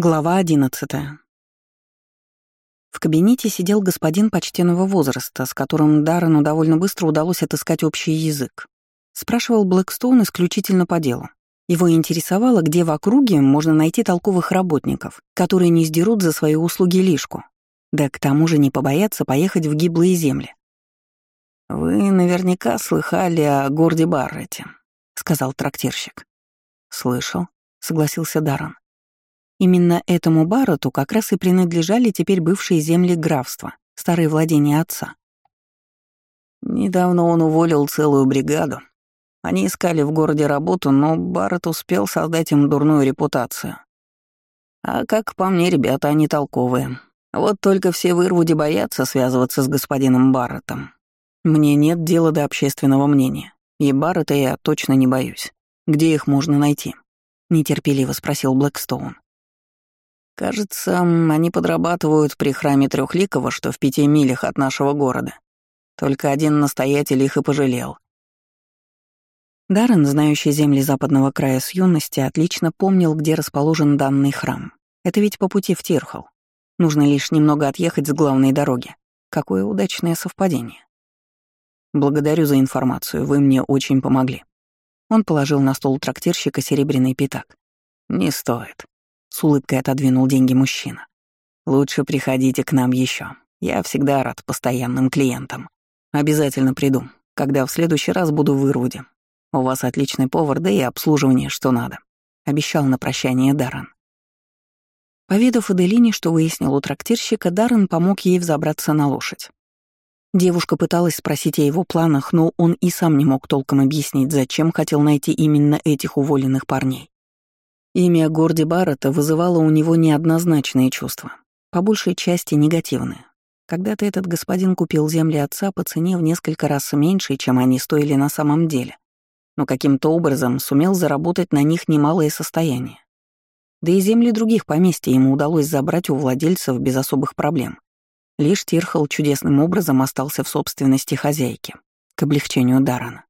Глава одиннадцатая. В кабинете сидел господин почтенного возраста, с которым Даррену довольно быстро удалось отыскать общий язык. Спрашивал Блэкстоун исключительно по делу. Его интересовало, где в округе можно найти толковых работников, которые не сдерут за свои услуги лишку. Да к тому же не побоятся поехать в гиблые земли. «Вы наверняка слыхали о Горде Баррете», — сказал трактирщик. «Слышал», — согласился Даррен. Именно этому Баррету как раз и принадлежали теперь бывшие земли графства, старые владения отца. Недавно он уволил целую бригаду. Они искали в городе работу, но Барретт успел создать им дурную репутацию. А как по мне, ребята, они толковые. Вот только все в Ирвуде боятся связываться с господином Барреттом. Мне нет дела до общественного мнения, и Барретта я точно не боюсь. Где их можно найти? Нетерпеливо спросил Блэкстоун. Кажется, они подрабатывают при храме Трехликова, что в пяти милях от нашего города. Только один настоятель их и пожалел. Даррен, знающий земли западного края с юности, отлично помнил, где расположен данный храм. Это ведь по пути в Тирхол. Нужно лишь немного отъехать с главной дороги. Какое удачное совпадение. Благодарю за информацию, вы мне очень помогли. Он положил на стол трактирщика серебряный пятак. Не стоит. С улыбкой отодвинул деньги мужчина. «Лучше приходите к нам еще. Я всегда рад постоянным клиентам. Обязательно приду, когда в следующий раз буду в Ирвуде. У вас отличный повар, да и обслуживание, что надо», — обещал на прощание Даррен. Поведав Аделине, что выяснил у трактирщика, Даррен помог ей взобраться на лошадь. Девушка пыталась спросить о его планах, но он и сам не мог толком объяснить, зачем хотел найти именно этих уволенных парней. Имя Горди Баррета вызывало у него неоднозначные чувства, по большей части негативные. Когда-то этот господин купил земли отца по цене в несколько раз меньше, чем они стоили на самом деле, но каким-то образом сумел заработать на них немалое состояние. Да и земли других поместья ему удалось забрать у владельцев без особых проблем. Лишь Тирхал чудесным образом остался в собственности хозяйки, к облегчению Дарана.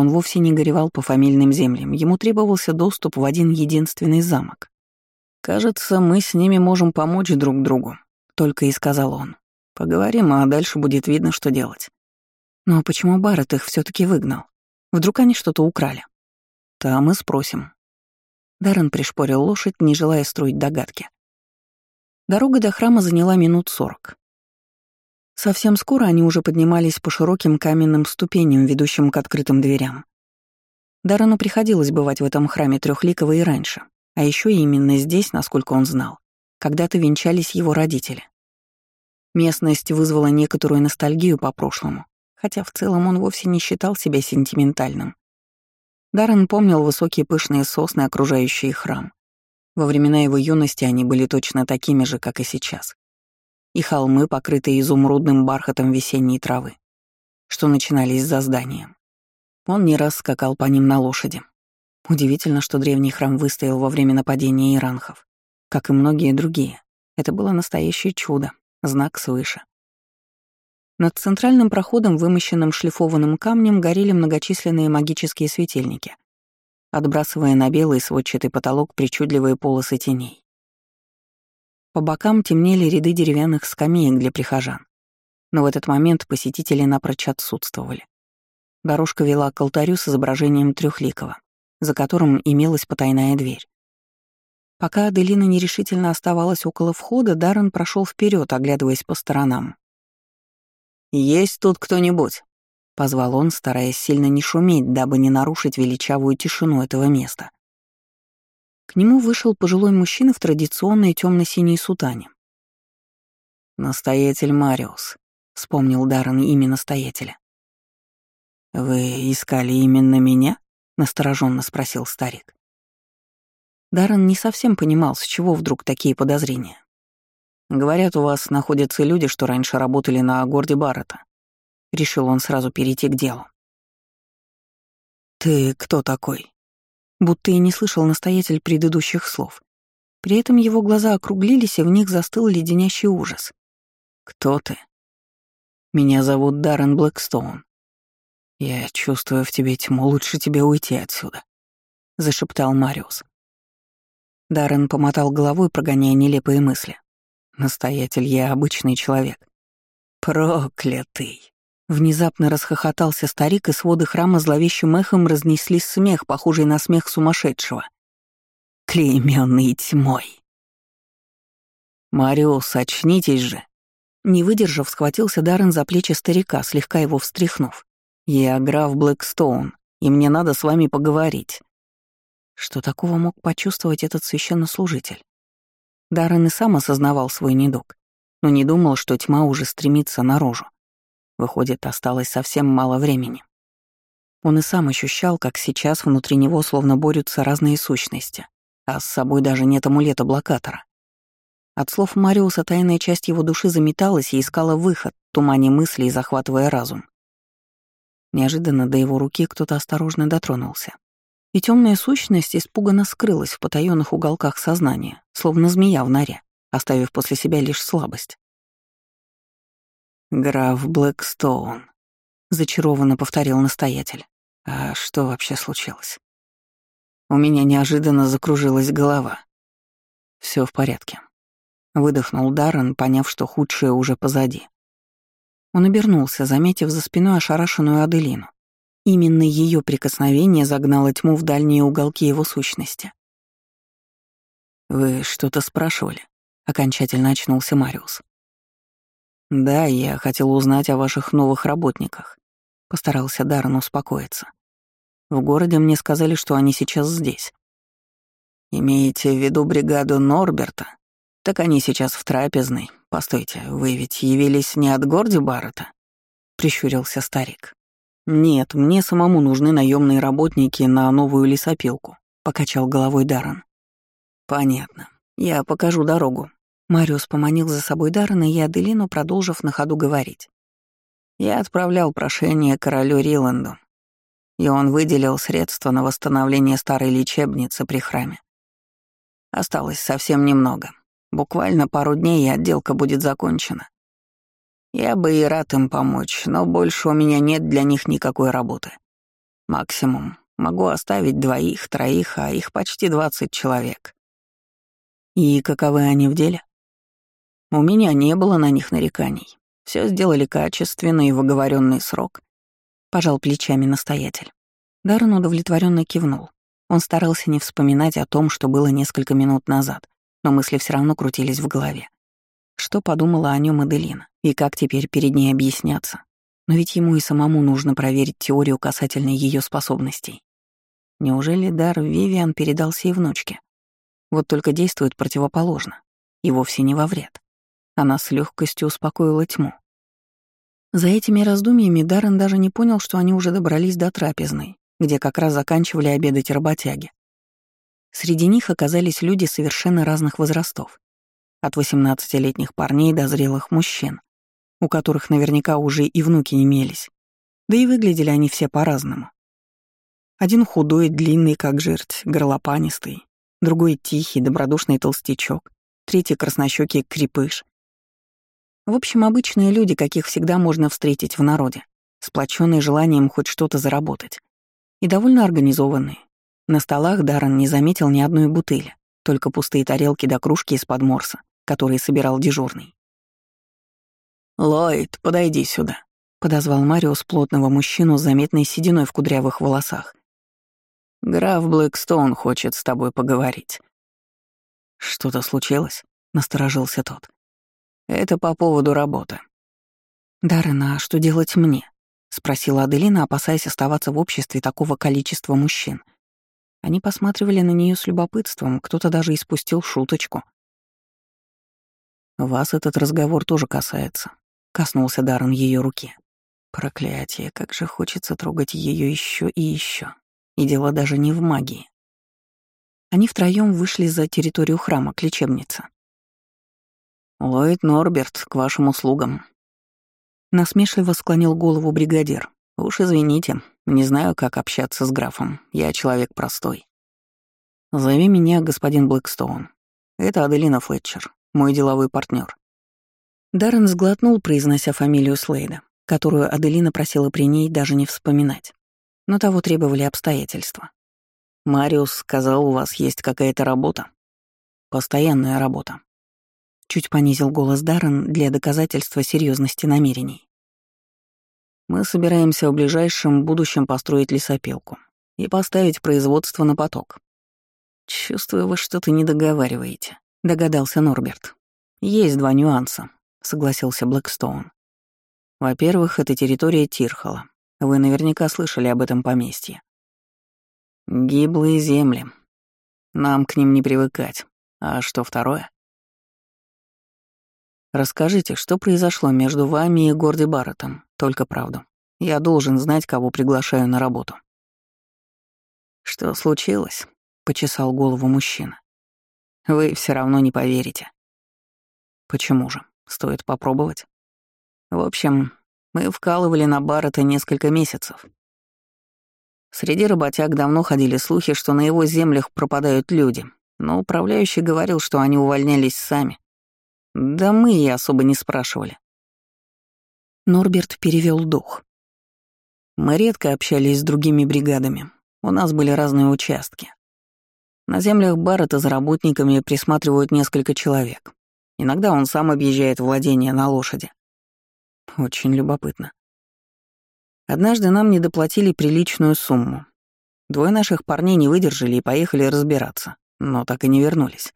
Он вовсе не горевал по фамильным землям, ему требовался доступ в один единственный замок. «Кажется, мы с ними можем помочь друг другу», — только и сказал он. «Поговорим, а дальше будет видно, что делать». «Но почему Барретт их все таки выгнал? Вдруг они что-то украли?» «Там и спросим». Даррен пришпорил лошадь, не желая строить догадки. Дорога до храма заняла минут сорок. Совсем скоро они уже поднимались по широким каменным ступеням, ведущим к открытым дверям. Дарану приходилось бывать в этом храме Трехликова и раньше, а еще именно здесь, насколько он знал, когда-то венчались его родители. Местность вызвала некоторую ностальгию по прошлому, хотя в целом он вовсе не считал себя сентиментальным. Даррен помнил высокие пышные сосны, окружающие храм. Во времена его юности они были точно такими же, как и сейчас и холмы, покрытые изумрудным бархатом весенней травы, что начинались за зданием. Он не раз скакал по ним на лошади. Удивительно, что древний храм выстоял во время нападения иранхов. Как и многие другие, это было настоящее чудо, знак свыше. Над центральным проходом, вымощенным шлифованным камнем, горели многочисленные магические светильники, отбрасывая на белый сводчатый потолок причудливые полосы теней. По бокам темнели ряды деревянных скамеек для прихожан. Но в этот момент посетители напрочь отсутствовали. Дорожка вела к алтарю с изображением Трехликова, за которым имелась потайная дверь. Пока Аделина нерешительно оставалась около входа, Даррен прошел вперед, оглядываясь по сторонам. «Есть тут кто-нибудь?» — позвал он, стараясь сильно не шуметь, дабы не нарушить величавую тишину этого места. К нему вышел пожилой мужчина в традиционной темно-синей сутане. «Настоятель Мариус», — вспомнил Даррен имя настоятеля. «Вы искали именно меня?» — настороженно спросил старик. Даррен не совсем понимал, с чего вдруг такие подозрения. «Говорят, у вас находятся люди, что раньше работали на горде Баррета». Решил он сразу перейти к делу. «Ты кто такой?» Будто и не слышал настоятель предыдущих слов. При этом его глаза округлились, и в них застыл леденящий ужас. «Кто ты?» «Меня зовут Даррен Блэкстоун. Я чувствую в тебе тьму, лучше тебе уйти отсюда», — зашептал Мариус. Даррен помотал головой, прогоняя нелепые мысли. Настоятель, я обычный человек. Проклятый. Внезапно расхохотался старик, и своды храма зловещим эхом разнеслись смех, похожий на смех сумасшедшего. Клеймённый тьмой. «Мариус, очнитесь же!» Не выдержав, схватился Даррен за плечи старика, слегка его встряхнув. «Я граф Блэкстоун, и мне надо с вами поговорить». Что такого мог почувствовать этот священнослужитель? Даррен и сам осознавал свой недуг, но не думал, что тьма уже стремится наружу. Выходит, осталось совсем мало времени. Он и сам ощущал, как сейчас внутри него словно борются разные сущности, а с собой даже нет амулета-блокатора. От слов Мариуса тайная часть его души заметалась и искала выход, тумане мыслей, захватывая разум. Неожиданно до его руки кто-то осторожно дотронулся. И темная сущность испуганно скрылась в потаенных уголках сознания, словно змея в норе, оставив после себя лишь слабость. «Граф Блэкстоун», — зачарованно повторил настоятель. «А что вообще случилось?» У меня неожиданно закружилась голова. Все в порядке. Выдохнул Даррен, поняв, что худшее уже позади. Он обернулся, заметив за спиной ошарашенную Аделину. Именно ее прикосновение загнало тьму в дальние уголки его сущности. «Вы что-то спрашивали?» — окончательно очнулся Мариус. «Да, я хотел узнать о ваших новых работниках», — постарался Даррен успокоиться. «В городе мне сказали, что они сейчас здесь». «Имеете в виду бригаду Норберта? Так они сейчас в трапезной. Постойте, вы ведь явились не от Горди Баррета?» — прищурился старик. «Нет, мне самому нужны наемные работники на новую лесопилку», — покачал головой Даррен. «Понятно. Я покажу дорогу», Мариус поманил за собой Даррена и Аделину, продолжив на ходу говорить. «Я отправлял прошение королю Риланду, и он выделил средства на восстановление старой лечебницы при храме. Осталось совсем немного. Буквально пару дней, и отделка будет закончена. Я бы и рад им помочь, но больше у меня нет для них никакой работы. Максимум. Могу оставить двоих, троих, а их почти двадцать человек. И каковы они в деле? У меня не было на них нареканий. Все сделали качественно и в оговоренный срок. Пожал плечами настоятель. Даррен удовлетворенно кивнул. Он старался не вспоминать о том, что было несколько минут назад, но мысли все равно крутились в голове. Что подумала о нем Аделина, и как теперь перед ней объясняться? Но ведь ему и самому нужно проверить теорию касательно ее способностей. Неужели дар Вивиан передался и внучке? Вот только действует противоположно, и вовсе не во вред. Она с легкостью успокоила тьму. За этими раздумьями Даррен даже не понял, что они уже добрались до трапезной, где как раз заканчивали обедать работяги. Среди них оказались люди совершенно разных возрастов. От 18-летних парней до зрелых мужчин, у которых наверняка уже и внуки имелись. Да и выглядели они все по-разному. Один худой, длинный, как жерть, горлопанистый, другой тихий, добродушный толстячок, третий краснощекий крепыш, в общем, обычные люди, каких всегда можно встретить в народе, сплоченные желанием хоть что-то заработать. И довольно организованные. На столах Даррен не заметил ни одной бутыли, только пустые тарелки до кружки из-под морса, которые собирал дежурный. «Ллойд, подойди сюда», — подозвал Мариус плотного мужчину с заметной сединой в кудрявых волосах. «Граф Блэкстоун хочет с тобой поговорить». «Что-то случилось?» — насторожился тот. Это по поводу работы. «Даррен, а что делать мне?» — спросила Аделина, опасаясь оставаться в обществе такого количества мужчин. Они посматривали на нее с любопытством, кто-то даже испустил шуточку. «Вас этот разговор тоже касается», — коснулся Даррен ее руки. Проклятие, как же хочется трогать ее еще и еще. И дело даже не в магии. Они втроем вышли за территорию храма к лечебнице. «Ллойд Норберт, к вашим услугам». Насмешливо склонил голову бригадир. «Уж извините, не знаю, как общаться с графом. Я человек простой. Зови меня господин Блэкстоун. Это Аделина Флетчер, мой деловой партнер. Даррен сглотнул, произнося фамилию Слейда, которую Аделина просила при ней даже не вспоминать. Но того требовали обстоятельства. «Мариус сказал, у вас есть какая-то работа?» Постоянная работа. Чуть понизил голос Даррен для доказательства серьезности намерений. Мы собираемся в ближайшем будущем построить лесопилку и поставить производство на поток. Чувствую, вы что-то не договариваете, догадался Норберт. Есть два нюанса, согласился Блэкстоун. Во-первых, это территория Тирхола. Вы наверняка слышали об этом поместье. Гиблые земли. Нам к ним не привыкать. А что второе? Расскажите, что произошло между вами и Горди Барреттом, только правду. Я должен знать, кого приглашаю на работу. Что случилось? Почесал голову мужчина. Вы все равно не поверите. Почему же? Стоит попробовать. В общем, мы вкалывали на Баррета несколько месяцев. Среди работяг давно ходили слухи, что на его землях пропадают люди, но управляющий говорил, что они увольнялись сами. Да мы и особо не спрашивали. Норберт перевел дух. Мы редко общались с другими бригадами. У нас были разные участки. На землях Баррета за работниками присматривают несколько человек. Иногда он сам объезжает владение на лошади. Очень любопытно. Однажды нам не доплатили приличную сумму. Двое наших парней не выдержали и поехали разбираться, но так и не вернулись.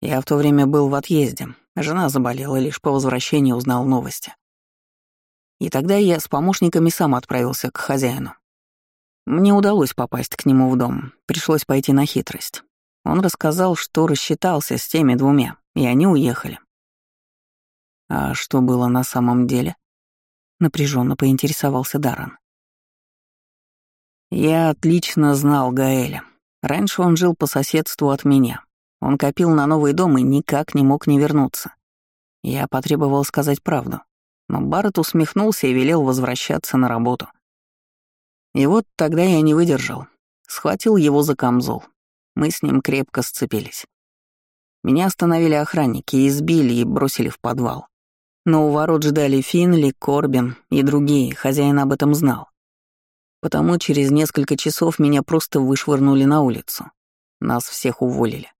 Я в то время был в отъезде, жена заболела, лишь по возвращении узнал новости. И тогда я с помощниками сам отправился к хозяину. Мне удалось попасть к нему в дом, пришлось пойти на хитрость. Он рассказал, что рассчитался с теми двумя, и они уехали. А что было на самом деле? Напряженно поинтересовался Даррен. Я отлично знал Гаэля. Раньше он жил по соседству от меня. Он копил на новый дом и никак не мог не вернуться. Я потребовал сказать правду, но Барретт усмехнулся и велел возвращаться на работу. И вот тогда я не выдержал. Схватил его за камзол. Мы с ним крепко сцепились. Меня остановили охранники, избили и бросили в подвал. Но у ворот ждали Финли, Корбин и другие, хозяин об этом знал. Потому через несколько часов меня просто вышвырнули на улицу. Нас всех уволили.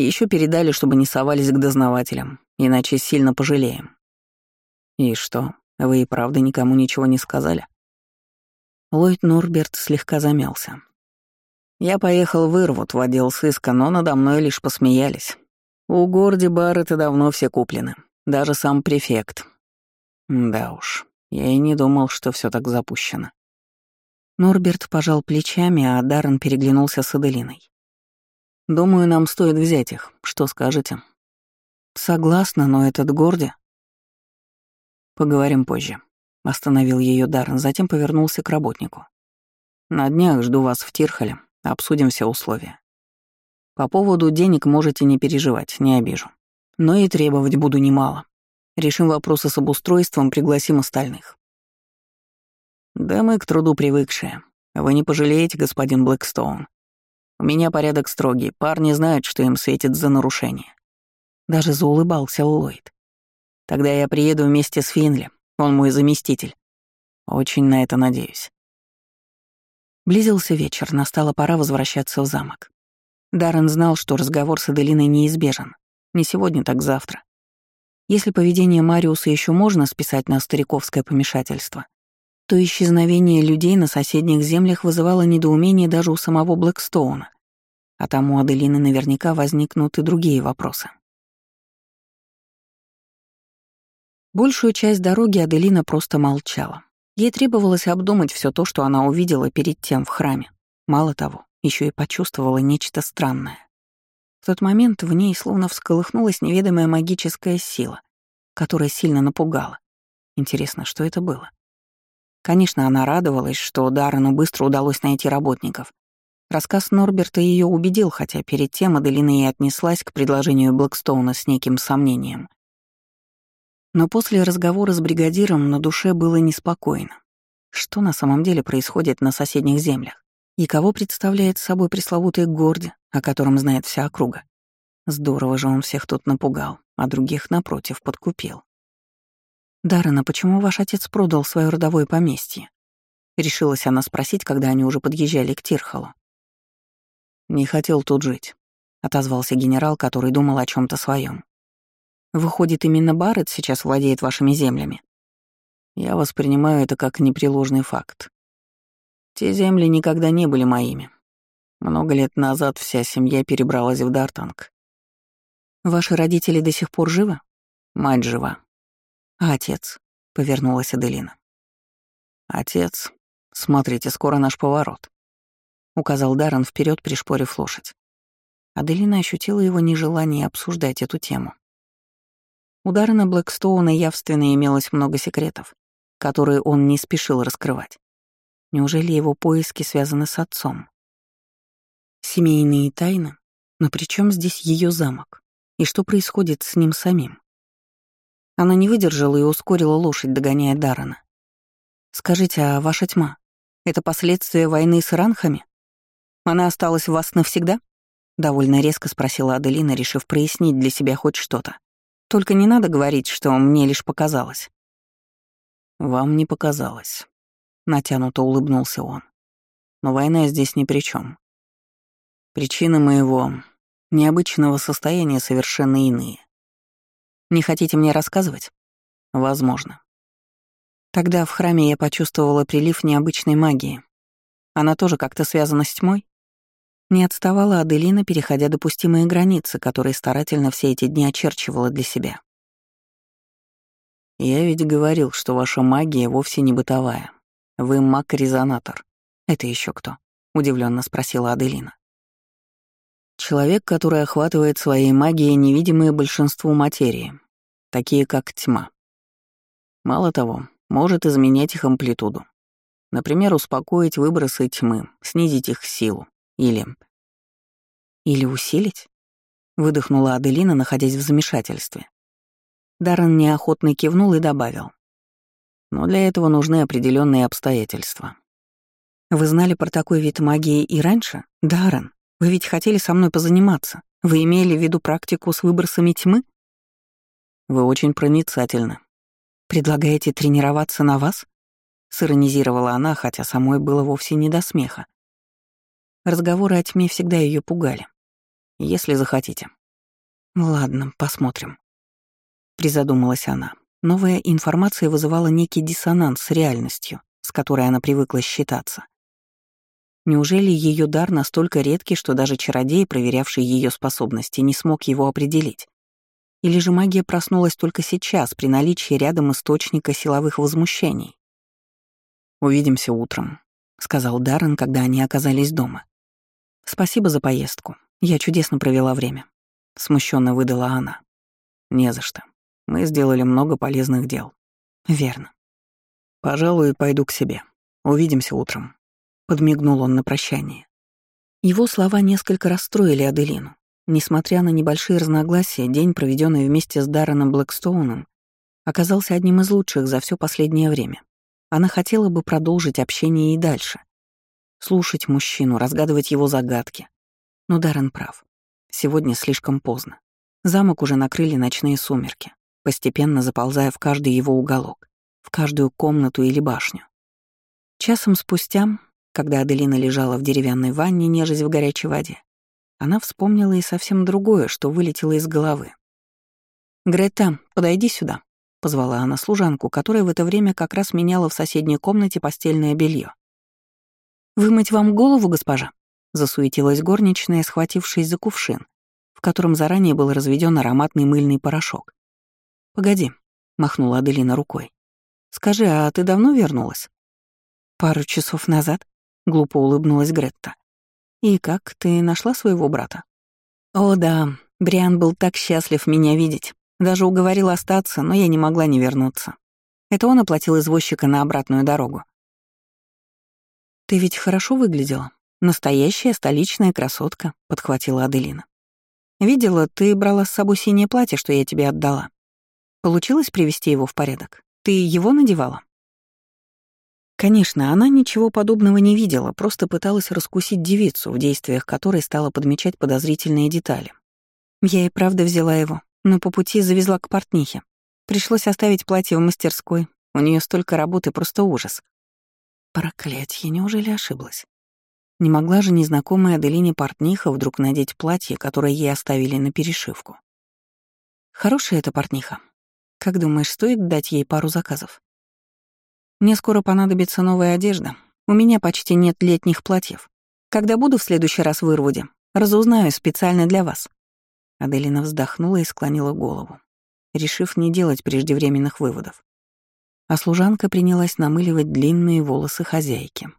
Еще передали, чтобы не совались к дознавателям, иначе сильно пожалеем. И что, вы и правда никому ничего не сказали? Ллойд Норберт слегка замялся. Я поехал в Ирвуд в отдел сыска, но надо мной лишь посмеялись. У Горди Барретта давно все куплены. Даже сам префект. Да уж, я и не думал, что все так запущено. Норберт пожал плечами, а Даррен переглянулся с Аделиной. «Думаю, нам стоит взять их. Что скажете?» «Согласна, но этот Горди...» «Поговорим позже», — остановил ее Даррен, затем повернулся к работнику. «На днях жду вас в Тирхоле, обсудим все условия. По поводу денег можете не переживать, не обижу. Но и требовать буду немало. Решим вопросы с обустройством, пригласим остальных. Да мы к труду привыкшие. Вы не пожалеете, господин Блэкстоун. У меня порядок строгий, парни знают, что им светит за нарушение. Даже заулыбался Ллойд. Тогда я приеду вместе с Финли, он мой заместитель. Очень на это надеюсь. Близился вечер, настала пора возвращаться в замок. Даррен знал, что разговор с Аделиной неизбежен. Не сегодня, так завтра. Если поведение Мариуса еще можно списать на стариковское помешательство, то исчезновение людей на соседних землях вызывало недоумение даже у самого Блэкстоуна, а там у Аделины наверняка возникнут и другие вопросы. Большую часть дороги Аделина просто молчала. Ей требовалось обдумать все то, что она увидела перед тем в храме. Мало того, еще и почувствовала нечто странное. В тот момент в ней словно всколыхнулась неведомая магическая сила, которая сильно напугала. Интересно, что это было? Конечно, она радовалась, что Даррену быстро удалось найти работников. Рассказ Норберта ее убедил, хотя перед тем Аделина и отнеслась к предложению Блэкстоуна с неким сомнением. Но после разговора с бригадиром на душе было неспокойно. Что на самом деле происходит на соседних землях? И кого представляет собой пресловутый Горди, о котором знает вся округа? Здорово же он всех тут напугал, а других, напротив, подкупил. «Даррена, почему ваш отец продал свое родовое поместье?» Решилась она спросить, когда они уже подъезжали к Тирхалу. «Не хотел тут жить. — отозвался генерал, который думал о чем то своем. «Выходит, именно Барретт сейчас владеет вашими землями?» «Я воспринимаю это как непреложный факт. Те земли никогда не были моими. Много лет назад вся семья перебралась в Дартанг. Ваши родители до сих пор живы? Мать жива. А отец? Повернулась Аделина. Отец. Смотрите, скоро наш поворот. Указал Даррен вперед, пришпорив лошадь. Аделина ощутила его нежелание обсуждать эту тему. У Даррена Блэкстоуна явственно имелось много секретов, которые он не спешил раскрывать. Неужели его поиски связаны с отцом? Семейные тайны? Но при чем здесь ее замок? И что происходит с ним самим? Она не выдержала и ускорила лошадь, догоняя Дарана. «Скажите, а ваша тьма — это последствия войны с ранхами? Она осталась в вас навсегда?» Довольно резко спросила Аделина, решив прояснить для себя хоть что-то. «Только не надо говорить, что мне лишь показалось». «Вам не показалось», — натянуто улыбнулся он. «Но война здесь ни при чем. Причины моего необычного состояния совершенно иные. Не хотите мне рассказывать? Возможно. Тогда в храме я почувствовала прилив необычной магии. Она тоже как-то связана с тьмой? Не отставала Аделина, переходя допустимые границы, которые старательно все эти дни очерчивала для себя. «Я ведь говорил, что ваша магия вовсе не бытовая. Вы маг-резонатор». «Это еще кто?» — удивленно спросила Аделина. Человек, который охватывает своей магией невидимое большинству материи, такие как тьма. Мало того, может изменять их амплитуду. Например, успокоить выбросы тьмы, снизить их силу. Или... Или усилить? Выдохнула Аделина, находясь в замешательстве. Даррен неохотно кивнул и добавил. Но для этого нужны определенные обстоятельства. Вы знали про такой вид магии и раньше, Даррен? Вы ведь хотели со мной позаниматься. Вы имели в виду практику с выбросами тьмы? Вы очень проницательны. Предлагаете тренироваться на вас? Сиронизировала она, хотя самой было вовсе не до смеха. Разговоры о тьме всегда ее пугали. Если захотите. Ладно, посмотрим. Призадумалась она. Новая информация вызывала некий диссонанс с реальностью, с которой она привыкла считаться. Неужели ее дар настолько редкий, что даже чародей, проверявший ее способности, не смог его определить? Или же магия проснулась только сейчас, при наличии рядом источника силовых возмущений? «Увидимся утром», — сказал Даррен, когда они оказались дома. «Спасибо за поездку. Я чудесно провела время», — смущенно выдала она. «Не за что. Мы сделали много полезных дел». «Верно». «Пожалуй, пойду к себе. Увидимся утром» подмигнул он на прощание. Его слова несколько расстроили Аделину. Несмотря на небольшие разногласия, день, проведенный вместе с Дарреном Блэкстоуном, оказался одним из лучших за все последнее время. Она хотела бы продолжить общение и дальше. Слушать мужчину, разгадывать его загадки. Но Даррен прав. Сегодня слишком поздно. Замок уже накрыли ночные сумерки, постепенно заползая в каждый его уголок, в каждую комнату или башню. Часом спустя когда Аделина лежала в деревянной ванне, нежесть в горячей воде, она вспомнила и совсем другое, что вылетело из головы. «Грета, подойди сюда», — позвала она служанку, которая в это время как раз меняла в соседней комнате постельное белье. «Вымыть вам голову, госпожа?» — засуетилась горничная, схватившись за кувшин, в котором заранее был разведен ароматный мыльный порошок. «Погоди», — махнула Аделина рукой. «Скажи, а ты давно вернулась?» «Пару часов назад», Глупо улыбнулась Гретта. «И как, ты нашла своего брата?» «О да, Бриан был так счастлив меня видеть. Даже уговорил остаться, но я не могла не вернуться. Это он оплатил извозчика на обратную дорогу. «Ты ведь хорошо выглядела. Настоящая столичная красотка», — подхватила Аделина. «Видела, ты брала с собой синее платье, что я тебе отдала. Получилось привести его в порядок? Ты его надевала?» Конечно, она ничего подобного не видела, просто пыталась раскусить девицу, в действиях которой стала подмечать подозрительные детали. Я и правда взяла его, но по пути завезла к портнихе. Пришлось оставить платье в мастерской, у нее столько работы, просто ужас. Проклятье, неужели ошиблась? Не могла же незнакомая Аделине портниха вдруг надеть платье, которое ей оставили на перешивку. Хорошая эта портниха. Как думаешь, стоит дать ей пару заказов? Мне скоро понадобится новая одежда. У меня почти нет летних платьев. Когда буду в следующий раз в Ирвуде, разузнаю специально для вас». Аделина вздохнула и склонила голову, решив не делать преждевременных выводов. А служанка принялась намыливать длинные волосы хозяйки.